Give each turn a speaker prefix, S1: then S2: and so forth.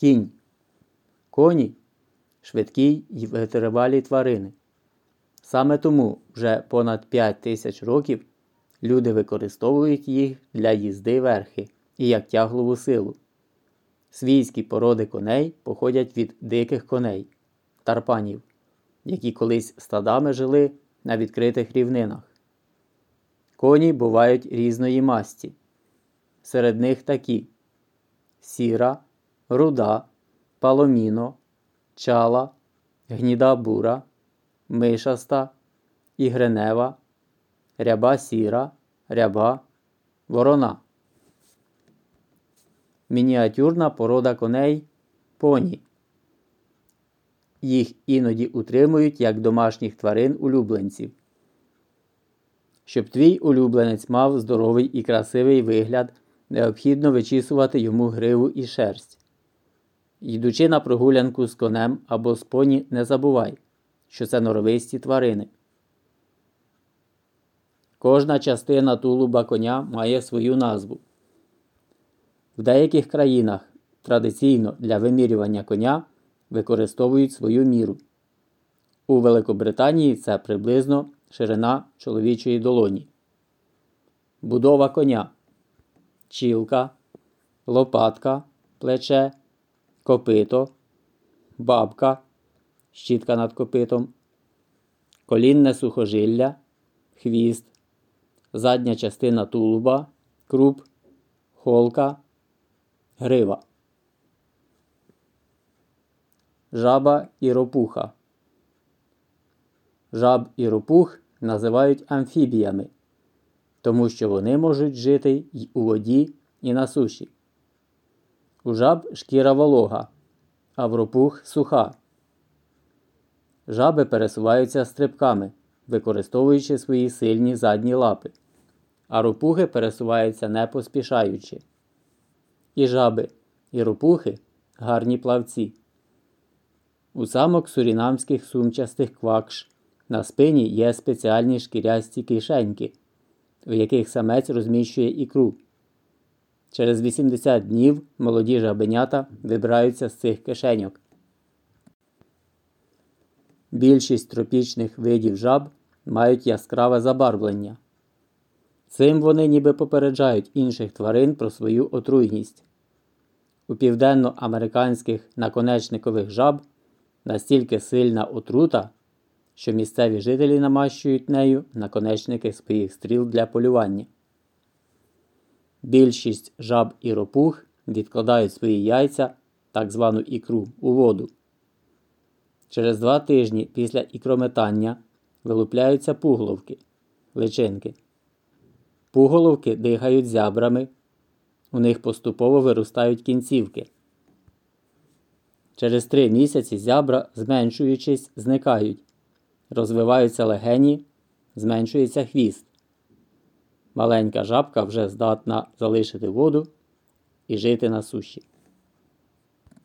S1: Кінь. Коні швидкі й витривалі тварини. Саме тому вже понад 5 тисяч років люди використовують їх для їзди верхи і як тяглову силу. Свійські породи коней походять від диких коней, тарпанів, які колись стадами жили на відкритих рівнинах. Коні бувають різної масті. Серед них такі сіра, руда, паломіно, чала, гніда бура, мишаста, ігренева, ряба сіра, ряба, ворона. Мініатюрна порода коней поні. Їх іноді утримують як домашніх тварин улюбленців. Щоб твій улюбленець мав здоровий і красивий вигляд, необхідно вичісувати йому гриву і шерсть. Йдучи на прогулянку з конем або з поні, не забувай, що це норовисті тварини. Кожна частина тулуба коня має свою назву. В деяких країнах традиційно для вимірювання коня використовують свою міру. У Великобританії це приблизно ширина чоловічої долоні. Будова коня, чілка, лопатка, плече, копито, бабка, щітка над копитом, колінне сухожилля, хвіст, задня частина тулуба, круп, холка, грива. Жаба і ропуха. Жаб і ропух називають амфібіями, тому що вони можуть жити й у воді, і на суші. У жаб шкіра волога, а в ропух суха. Жаби пересуваються стрибками, використовуючи свої сильні задні лапи, а ропухи пересуваються не поспішаючи. І жаби, і ропухи гарні плавці. У самок сурінамських сумчастих квакш на спині є спеціальні шкірясті кишеньки, в яких самець розміщує ікру. Через 80 днів молоді жабенята вибираються з цих кишеньок. Більшість тропічних видів жаб мають яскраве забарвлення. Цим вони ніби попереджають інших тварин про свою отруйність. У південноамериканських наконечникових жаб настільки сильна отрута, що місцеві жителі намащують нею наконечники своїх стріл для полювання. Більшість жаб і ропух відкладають свої яйця, так звану ікру, у воду. Через два тижні після ікрометання вилупляються пуголовки, личинки. Пуголовки дихають зябрами, у них поступово виростають кінцівки. Через три місяці зябра, зменшуючись, зникають, розвиваються легені, зменшується хвіст. Маленька жабка вже здатна залишити воду і жити на суші.